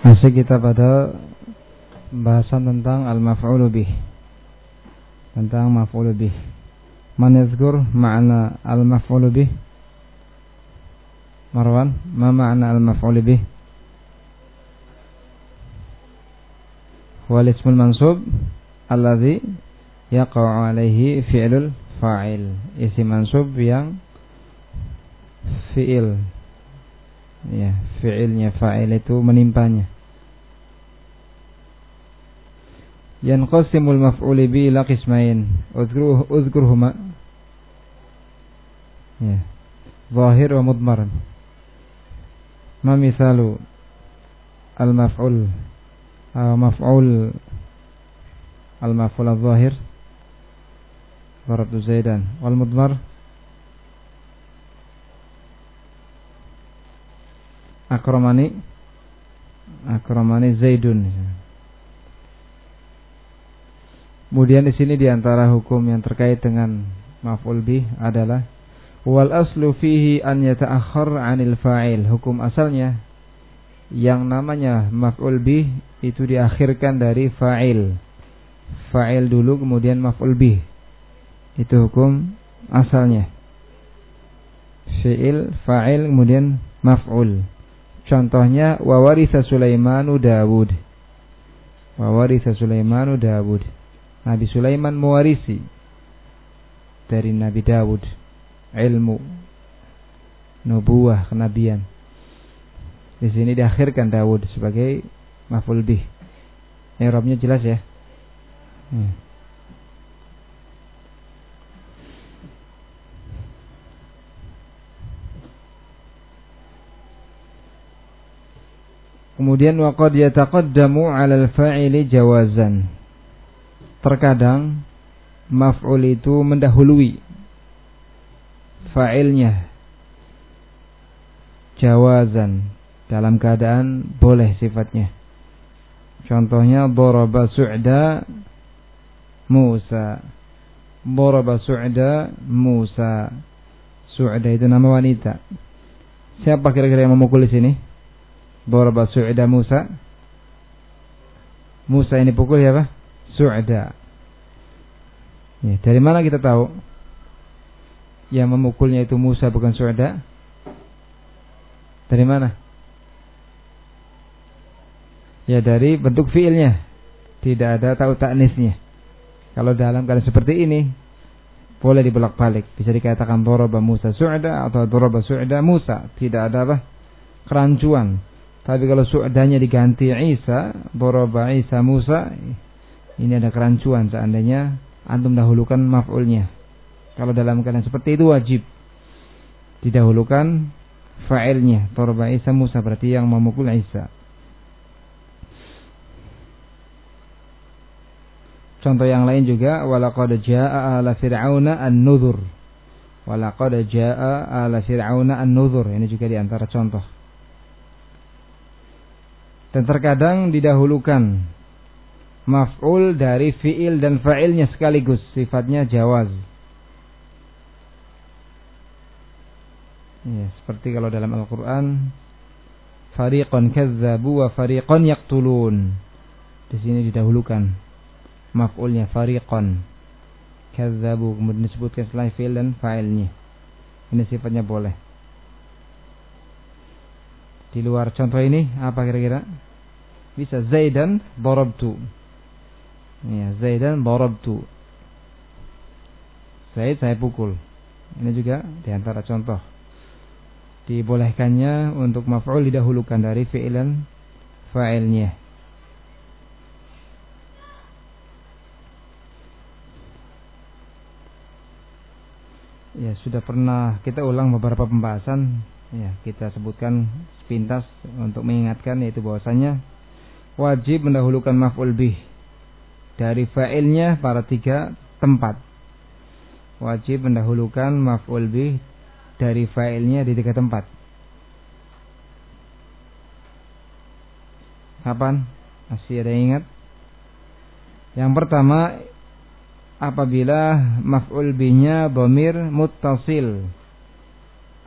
Masih kita pada bahasan tentang al-maf'ul bih. Tentang maf'ul bih. Man yazkur ma'na al-maf'ul bih? Marwan, ma ma'na al-maf'ul bih? Wal ismul mansub alladhi yaqa'u alaihi fi'lul fa'il. Isim mansub yang fi'il ya fi'ilnya fa'il itu menimpanya yanqasimul maf'ul bi ila qismain uzkuruh uzkurhuma ya zahir wa mudmar ma misalu al maf'ul maf'ul al maf'ul al zahir darabtu zaidan wal mudmar akramani akramani Zaidun. Kemudian di sini di antara hukum yang terkait dengan maf'ul bih adalah wal aslu fihi an yata'akhkhar 'anil fa'il. Hukum asalnya yang namanya maf'ul bih itu diakhirkan dari fa'il. Fa'il dulu kemudian maf'ul bih. Itu hukum asalnya. Fi'il, fa'il kemudian maf'ul. Contohnya wawarisa Sulaimanu Dawud. Wawarisa Sulaimanu Dawud. Nabi Sulaiman mewarisi dari Nabi Dawud ilmu nubuah kenabian. Di sini diakhirkan Dawud sebagai maf'ul bih. I'rabnya jelas ya. Hmm. Kemudian waqad yataqaddamu 'alal fa'ili jawazan. Terkadang maf'ul itu mendahului fa'ilnya jawazan dalam keadaan boleh sifatnya. Contohnya daraba su'da Musa. Daraba su'da Musa. Su'da itu nama wanita. Siapa kira-kira yang memukul di sini? Daraba Su'da Musa. Musa ini pukul ya, Pak? Su'da. Ya, dari mana kita tahu? Yang memukulnya itu Musa bukan Su'da? Dari mana? Ya dari bentuk fiilnya. Tidak ada tahu taknisnya. Kalau dalam keadaan seperti ini, boleh dibolak-balik. Bisa dikatakan Daraba Musa Su'da atau Daraba Su'da Musa. Tidak ada apa? Kerancuan. Tapi kalau su'danya diganti Isa, boroba Isa Musa, ini ada kerancuan seandainya antum dahulukan maf'ulnya. Kalau dalam keadaan seperti itu wajib didahulukan fa'ilnya. Boroba Isa Musa berarti yang memukul Isa. Contoh yang lain juga walaqad jaa'a ala fir'auna an-nudhur. Walaqad jaa'a ala fir'auna an-nudhur. Ini juga di antara contoh dan terkadang didahulukan maf'ul dari fi'il dan fa'ilnya sekaligus sifatnya jawaz. Ya, seperti kalau dalam Al-Quran fariqan kazzabu wa fariqan yaqtulun. Di sini didahulukan maf'ulnya fariqan kazzabu. Kemudian disebutkan setelah fi'il dan fa'ilnya. Ini sifatnya boleh di luar contoh ini apa kira-kira? Bisa Zaidan darabtu. Ya, Zaidan darabtu. Zaid saya pukul. Ini juga di antara contoh. Dibolehkannya untuk maf'ul didahulukan dari fi'lan fa'ilnya. Ya, sudah pernah kita ulang beberapa pembahasan ya kita sebutkan sepintas untuk mengingatkan yaitu bahwasanya wajib mendahulukan maf'ul bih dari fa'ilnya pada tiga tempat. Wajib mendahulukan maf'ul bih dari fa'ilnya di tiga tempat. Kapan? Masih ada yang ingat? Yang pertama apabila maf'ul bihnya bomir muttasil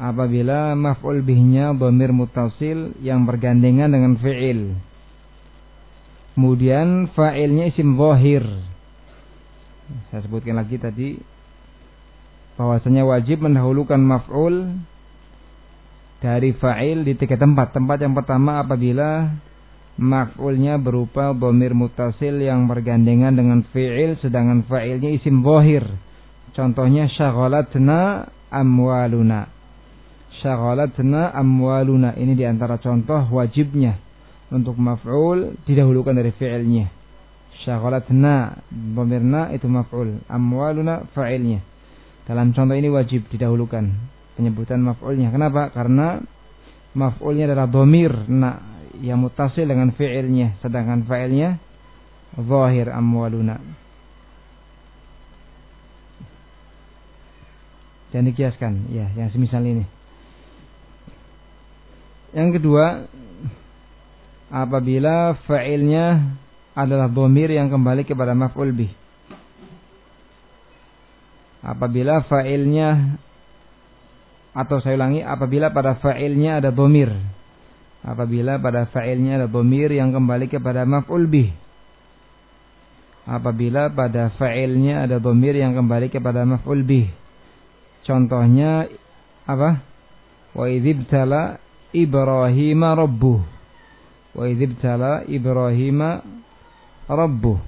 apabila maf'ul bihnya dhamir mutasil yang bergandengan dengan fi'il Kemudian fa'ilnya isim zahir. Saya sebutkan lagi tadi bahwasanya wajib mendahulukan maf'ul dari fa'il di tiga tempat. Tempat yang pertama apabila maf'ulnya berupa bomir mutasil yang bergandengan dengan fi'il sedangkan fa'ilnya isim zahir. Contohnya syaghalatna amwaluna. Syaghalatna amwaluna. Ini di antara contoh wajibnya untuk maf'ul didahulukan dari fi'ilnya. Syaghalatna bomirna itu maf'ul, amwaluna fa'ilnya. Dalam contoh ini wajib didahulukan penyebutan maf'ulnya. Kenapa? Karena maf'ulnya adalah bomir na yang mutasil dengan fi'ilnya, sedangkan fa'ilnya zahir amwaluna. Dan dikiaskan, ya, yang semisal ini. Yang kedua, apabila fa'ilnya adalah bomir yang kembali kepada maf'ul bih. Apabila fa'ilnya atau saya ulangi apabila pada fa'ilnya ada bomir. Apabila pada fa'ilnya ada bomir yang kembali kepada maf'ul bih. Apabila pada fa'ilnya ada bomir yang kembali kepada maf'ul bih. Contohnya apa? Wa idzibtala Ibrahim rabbuh wa idzibtala Ibrahim rabbuh.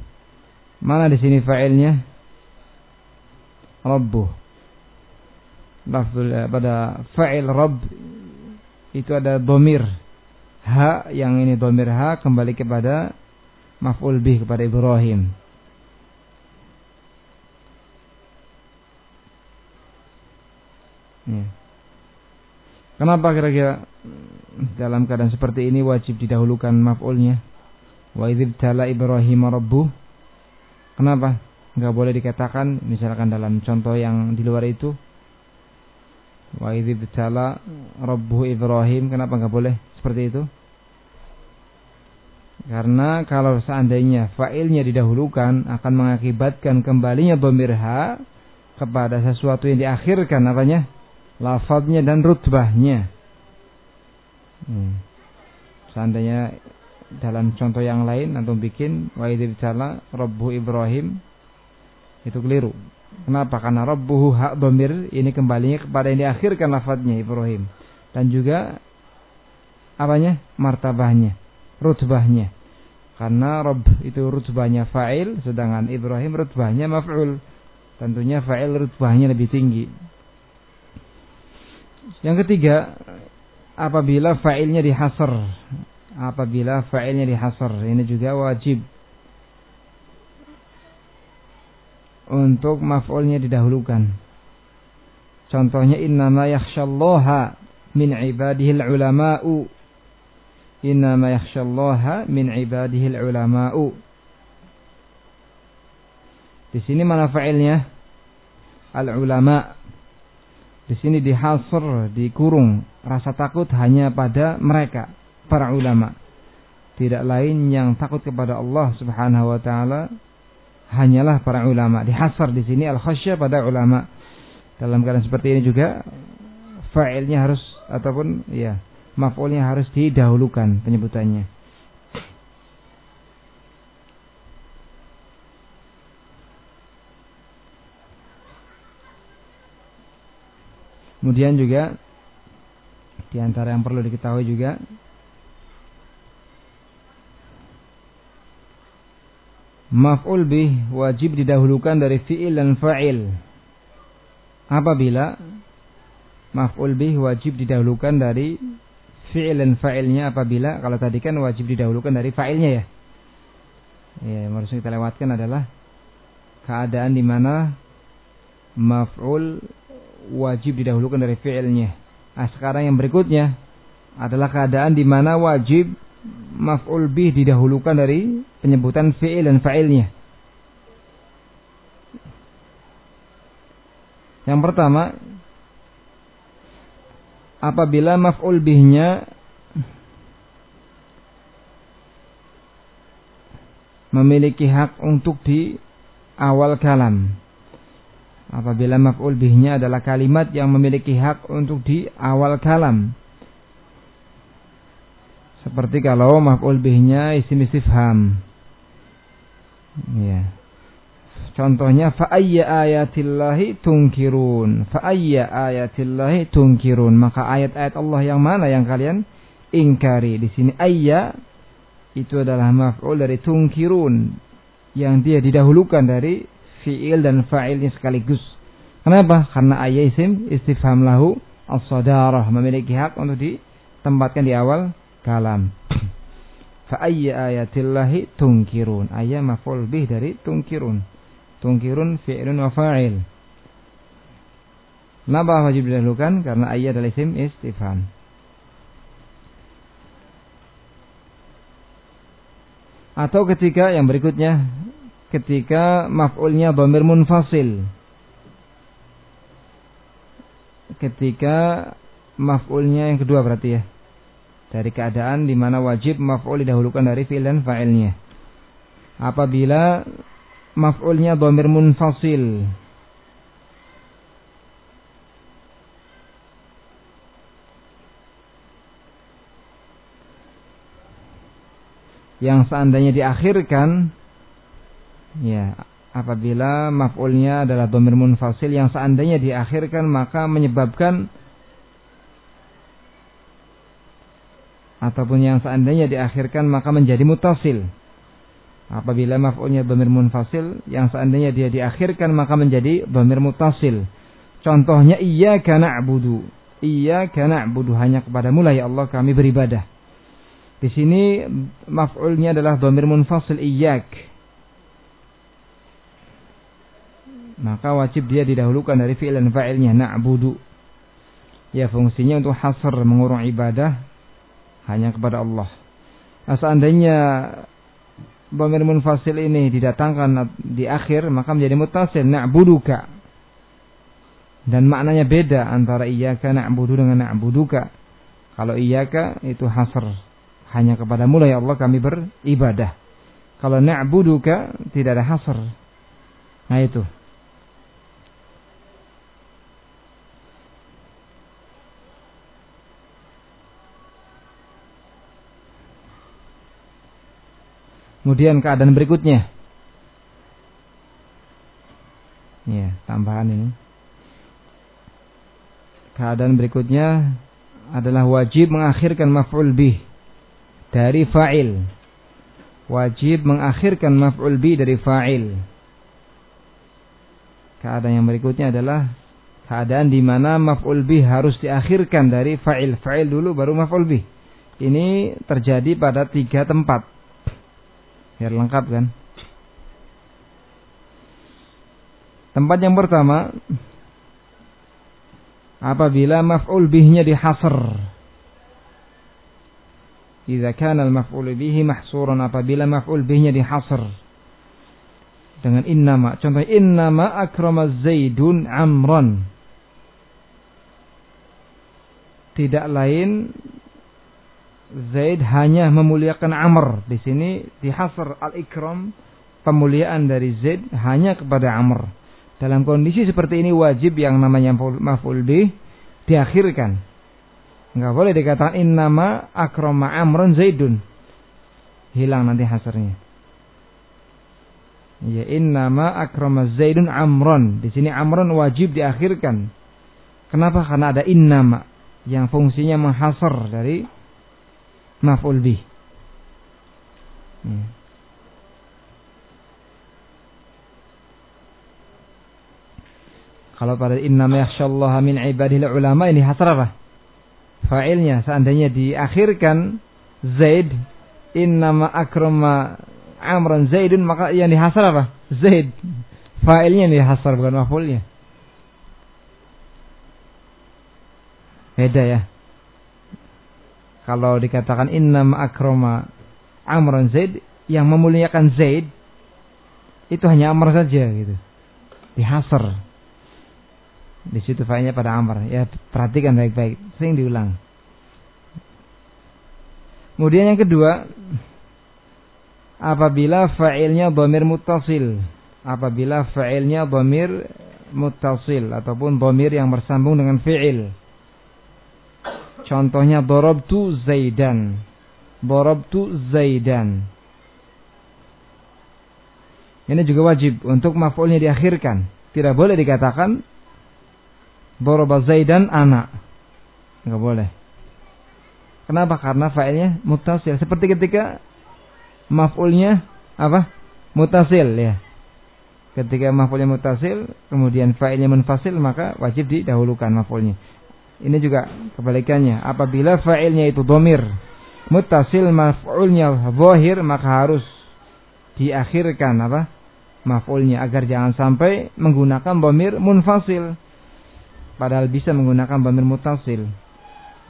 Mana di sini fa'ilnya? Rabbuh. Lafzul eh, pada fa'il rabb itu ada domir ha yang ini domir ha kembali kepada maf'ul bih kepada Ibrahim. Ya. Kenapa kira-kira dalam keadaan seperti ini wajib didahulukan maf'ulnya. Wa idzib tala Ibrahim rabbuh. Kenapa? Enggak boleh dikatakan misalkan dalam contoh yang di luar itu. Wa idzib tala rabbuh Ibrahim. Kenapa enggak boleh seperti itu? Karena kalau seandainya fa'ilnya didahulukan akan mengakibatkan kembalinya ha kepada sesuatu yang diakhirkan apanya? Lafadznya dan rutbahnya. Hmm. Seandainya dalam contoh yang lain antum bikin wa idzala rabbu Ibrahim itu keliru. Kenapa? Karena rabbuhu hak ini kembalinya kepada yang diakhirkan lafadznya Ibrahim dan juga apanya? martabahnya, rutbahnya. Karena Rabb itu rutbahnya fa'il sedangkan Ibrahim rutbahnya maf'ul. Tentunya fa'il rutbahnya lebih tinggi. Yang ketiga, apabila fa'ilnya dihasar. Apabila fa'ilnya dihasar. Ini juga wajib. Untuk maf'ulnya didahulukan. Contohnya innama yakhshallaha min ibadihil ulama'u. Innama yakhshallaha min ibadihil ulama'u. Di sini mana fa'ilnya? Al ulama di sini dihasr, dikurung. Rasa takut hanya pada mereka, para ulama. Tidak lain yang takut kepada Allah Subhanahu wa taala hanyalah para ulama. Dihasar di sini al-khasyah pada ulama. Dalam keadaan seperti ini juga fa'ilnya harus ataupun ya maf'ulnya harus didahulukan penyebutannya. Kemudian juga di antara yang perlu diketahui juga maf'ul bih wajib didahulukan dari fi'il dan fa'il. Apabila maf'ul bih wajib didahulukan dari fi'il dan fa'ilnya apabila kalau tadi kan wajib didahulukan dari fa'ilnya ya. Ya, yang harus kita lewatkan adalah keadaan di mana maf'ul wajib didahulukan dari fi'ilnya. Nah, sekarang yang berikutnya adalah keadaan di mana wajib maf'ul bih didahulukan dari penyebutan fi'il dan fa'ilnya. Yang pertama, apabila maf'ul bihnya memiliki hak untuk di awal kalam apabila maf'ul bihnya adalah kalimat yang memiliki hak untuk di awal kalam. Seperti kalau maf'ul bihnya isim istifham. Ya. Contohnya fa ayya ayatillahi tunkirun. Fa ayya ayatillahi tunkirun. Maka ayat-ayat Allah yang mana yang kalian ingkari? Di sini ayya itu adalah maf'ul dari tunkirun yang dia didahulukan dari fi'il dan fa'ilnya sekaligus. Kenapa? Karena ayya isim istifham lahu as-sadarah memiliki hak untuk ditempatkan di awal kalam. Fa ayya ayatillahi tunkirun. Ayya maf'ul bih dari tunkirun. Tunkirun fi'lun wa fa'il. Kenapa wajib didahulukan? Karena ayat adalah isim istifham. Atau ketika yang berikutnya ketika maf'ulnya dhamir munfasil. Ketika maf'ulnya yang kedua berarti ya. Dari keadaan di mana wajib maf'ul didahulukan dari fi'il dan fa'ilnya. Apabila maf'ulnya dhamir munfasil. Yang seandainya diakhirkan ya apabila maf'ulnya adalah dhamir munfasil yang seandainya diakhirkan maka menyebabkan ataupun yang seandainya diakhirkan maka menjadi mutasil Apabila maf'ulnya dhamir munfasil yang seandainya dia diakhirkan maka menjadi dhamir mutasil. Contohnya iyyaka na'budu. Iyyaka na'budu hanya kepada lah ya Allah kami beribadah. Di sini maf'ulnya adalah dhamir munfasil iyyak. Maka wajib dia didahulukan dari fi'il dan fa'ilnya na'budu. Ya fungsinya untuk hasr mengurung ibadah hanya kepada Allah. Nah, seandainya Bamir munfasil ini didatangkan di akhir maka menjadi mutasil na'buduka. Dan maknanya beda antara iyyaka na'budu dengan na'buduka. Kalau iyyaka itu hasr hanya kepada mulai Allah kami beribadah. Kalau na'buduka tidak ada hasr. Nah itu. Kemudian keadaan berikutnya. Ya, tambahan ini. Keadaan berikutnya adalah wajib mengakhirkan maf'ul bih dari fa'il. Wajib mengakhirkan maf'ul bih dari fa'il. Keadaan yang berikutnya adalah keadaan di mana maf'ul bih harus diakhirkan dari fa'il. Fa'il dulu baru maf'ul bih. Ini terjadi pada tiga tempat biar lengkap kan? Tempat yang pertama apabila maf'ul bihnya dihasr. Jika kana al-maf'ul bihi mahsuran apabila maf'ul bihnya dihasr. Dengan innama contoh innama akrama zaidun amran. Tidak lain Zaid hanya memuliakan Amr. Di sini dihasar al-ikram pemuliaan dari Zaid hanya kepada Amr. Dalam kondisi seperti ini wajib yang namanya maf'ul bih diakhirkan. Enggak boleh dikatakan innama akrama Amrun Zaidun. Hilang nanti hasarnya. Ya innama akrama Zaidun Amron. Di sini Amron wajib diakhirkan. Kenapa? Karena ada innama yang fungsinya menghasar dari maf'ul bih. Hmm. Kalau pada inna yakhshallaha min ibadil ulama ini hasar apa? Fa'ilnya seandainya diakhirkan Zaid innama akrama amran Zaidun maka yang dihasar apa? Zaid. Fa'ilnya yang dihasar bukan maf'ulnya. Beda ya kalau dikatakan innam akroma Amran Zaid yang memuliakan Zaid itu hanya Amr saja gitu. Dihasar. Di situ failnya pada Amr. Ya perhatikan baik-baik. Sering diulang. Kemudian yang kedua, apabila fa'ilnya dhamir muttasil, apabila fa'ilnya dhamir muttasil ataupun dhamir yang bersambung dengan fi'il Contohnya tu Zaidan. tu Zaidan. Ini juga wajib untuk maf'ulnya diakhirkan. Tidak boleh dikatakan Doroba Zaidan anak. Enggak boleh. Kenapa? Karena fa'ilnya mutasil. Seperti ketika maf'ulnya apa? Mutasil ya. Ketika maf'ulnya mutasil, kemudian fa'ilnya munfasil, maka wajib didahulukan maf'ulnya. Ini juga kebalikannya. Apabila fa'ilnya itu domir, mutasil maf'ulnya zahir, maka harus diakhirkan apa? Maf'ulnya agar jangan sampai menggunakan domir munfasil. Padahal bisa menggunakan domir mutasil.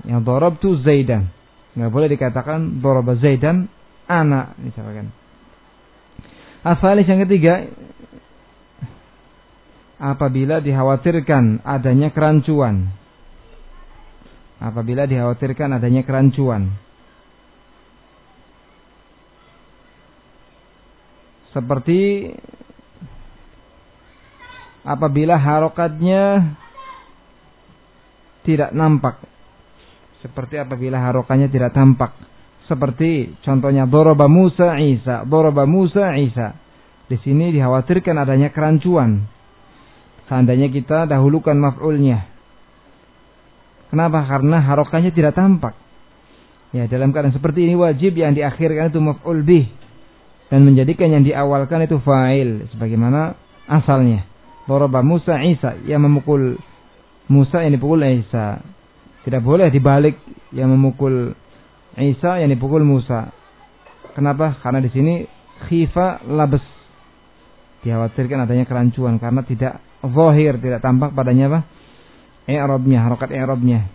Yang dorob tu zaidan. Nggak boleh dikatakan dorob zaidan anak misalkan. Asalis yang ketiga apabila dikhawatirkan adanya kerancuan. Apabila dikhawatirkan adanya kerancuan. Seperti apabila harokatnya tidak nampak. Seperti apabila harokannya tidak tampak. Seperti contohnya Doroba Musa Isa. Doroba Musa Isa. Di sini dikhawatirkan adanya kerancuan Seandainya kita dahulukan maf'ulnya. Kenapa? Karena harokannya tidak tampak. Ya, dalam keadaan seperti ini wajib yang diakhirkan itu maf'ul bih dan menjadikan yang diawalkan itu fa'il sebagaimana asalnya. Daraba Musa Isa yang memukul Musa yang dipukul Isa. Tidak boleh dibalik yang memukul Isa yang dipukul Musa. Kenapa? Karena di sini khifa labes. Dikhawatirkan adanya kerancuan karena tidak zahir tidak tampak padanya apa? I'rabnya, harokat i'rabnya.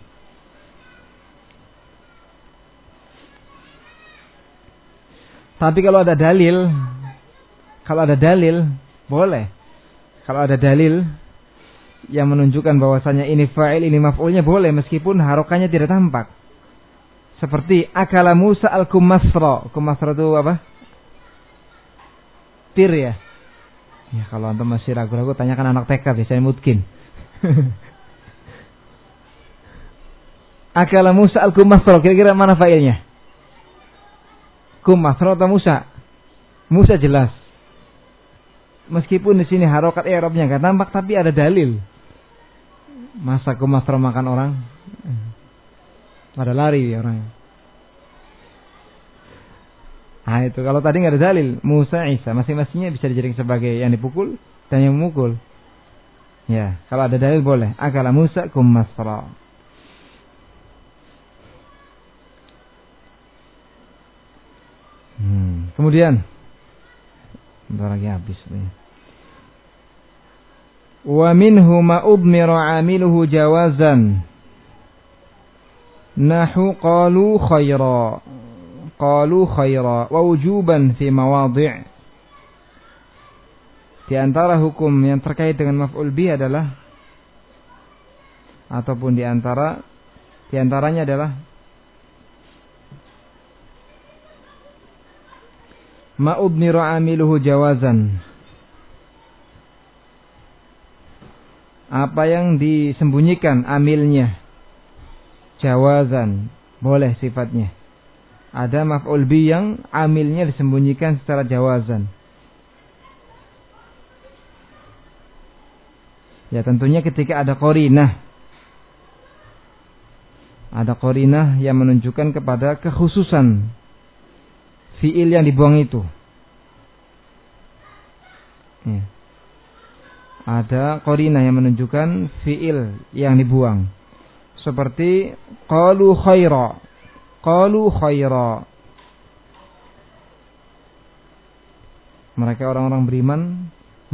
Tapi kalau ada dalil, kalau ada dalil, boleh. Kalau ada dalil yang menunjukkan bahwasanya ini fa'il, ini maf'ulnya boleh meskipun harokannya tidak tampak. Seperti akala Musa al-kumasra. Kumasra itu apa? Tir ya. Ya kalau antum masih ragu-ragu tanyakan anak TK biasanya mungkin. Akala Musa al kumasro kira-kira mana failnya? Kumasro atau Musa? Musa jelas. Meskipun di sini harokat Arabnya nggak tampak tapi ada dalil. Masa kumasro makan orang? Pada lari orang. Nah itu kalau tadi nggak ada dalil Musa Isa masing-masingnya bisa dijadikan sebagai yang dipukul dan yang memukul. Ya kalau ada dalil boleh. Akala Musa kum masra. Hmm. Kemudian Bentar lagi habis nih. Wa minhu ma udmira amiluhu jawazan. Nahu qalu khaira qalu khaira wa wujuban fi mawadhi' di antara hukum yang terkait dengan maf'ul bi adalah ataupun di antara di antaranya adalah ma'ubni ra'amiluhu jawazan. Apa yang disembunyikan amilnya? Jawazan. Boleh sifatnya. Ada maf'ul bi yang amilnya disembunyikan secara jawazan. Ya tentunya ketika ada korinah. Ada korinah yang menunjukkan kepada kekhususan fiil yang dibuang itu. Ya. Ada korinah yang menunjukkan fiil yang dibuang. Seperti qalu khaira qalu khaira. Mereka orang-orang beriman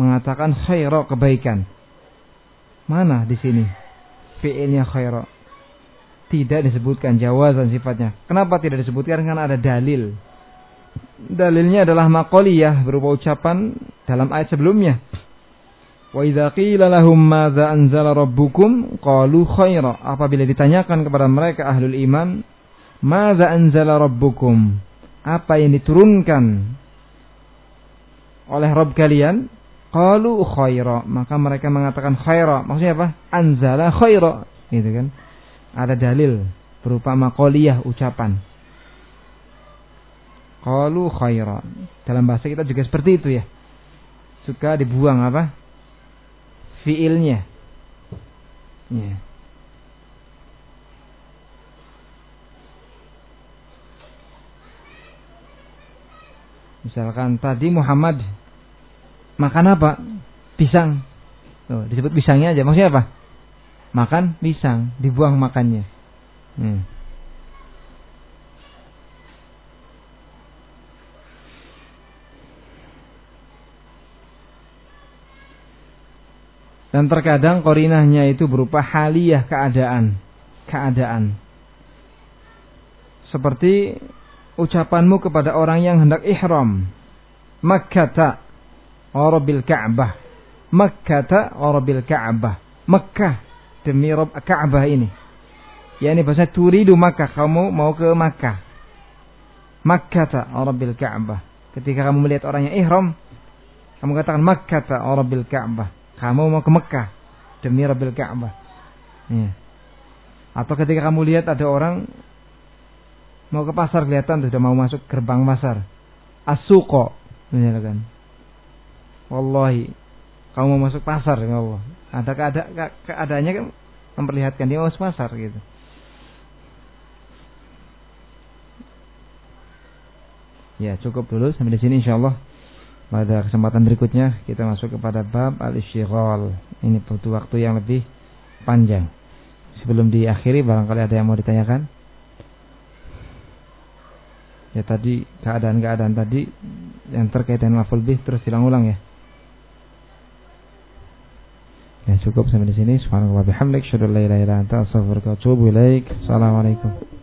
mengatakan khaira kebaikan. Mana di sini fiilnya khaira? Tidak disebutkan jawazan sifatnya. Kenapa tidak disebutkan? Karena ada dalil. Dalilnya adalah maqaliyah berupa ucapan dalam ayat sebelumnya. Wa idza qila lahum madza anzala rabbukum qalu khaira. Apabila ditanyakan kepada mereka ahlul iman, Mada anzala rabbukum? Apa yang diturunkan oleh Rabb kalian? Qalu khaira. Maka mereka mengatakan khaira. Maksudnya apa? Anzala khaira. Gitu kan. Ada dalil berupa makoliyah ucapan. Qalu khaira. Dalam bahasa kita juga seperti itu ya. suka dibuang apa? Fiilnya. Ya. Misalkan tadi Muhammad makan apa? Pisang. Oh, disebut pisangnya aja. Maksudnya apa? Makan pisang, dibuang makannya. Hmm. Dan terkadang korinahnya itu berupa haliyah keadaan. Keadaan. Seperti ucapanmu kepada orang yang hendak ihram. Makkata Arabil Ka'bah. Makkata Arabil Ka'bah. Makkah demi Rob Ka'bah ini. Ya ini bahasa turidu Makkah. Kamu mau ke Makkah. Makkata Arabil Ka'bah. Ketika kamu melihat orang yang ihram. Kamu katakan Makkata Arabil Ka'bah kamu mau ke Mekah demi Rabbil Ka'bah. Ya. Atau ketika kamu lihat ada orang mau ke pasar kelihatan sudah mau masuk gerbang pasar. Asuko misalkan. Wallahi kamu mau masuk pasar ya Allah. Ada keada keadaannya kan memperlihatkan dia mau pasar gitu. Ya cukup dulu sampai di sini insyaallah. Pada kesempatan berikutnya kita masuk kepada bab al-isyighal. Ini butuh waktu yang lebih panjang. Sebelum diakhiri barangkali ada yang mau ditanyakan. Ya tadi keadaan-keadaan tadi yang terkait dengan lafal bih terus diulang-ulang ya. Ya cukup sampai di sini. Subhanallah bihamdik, syukur la ilaha illa anta. Assalamualaikum.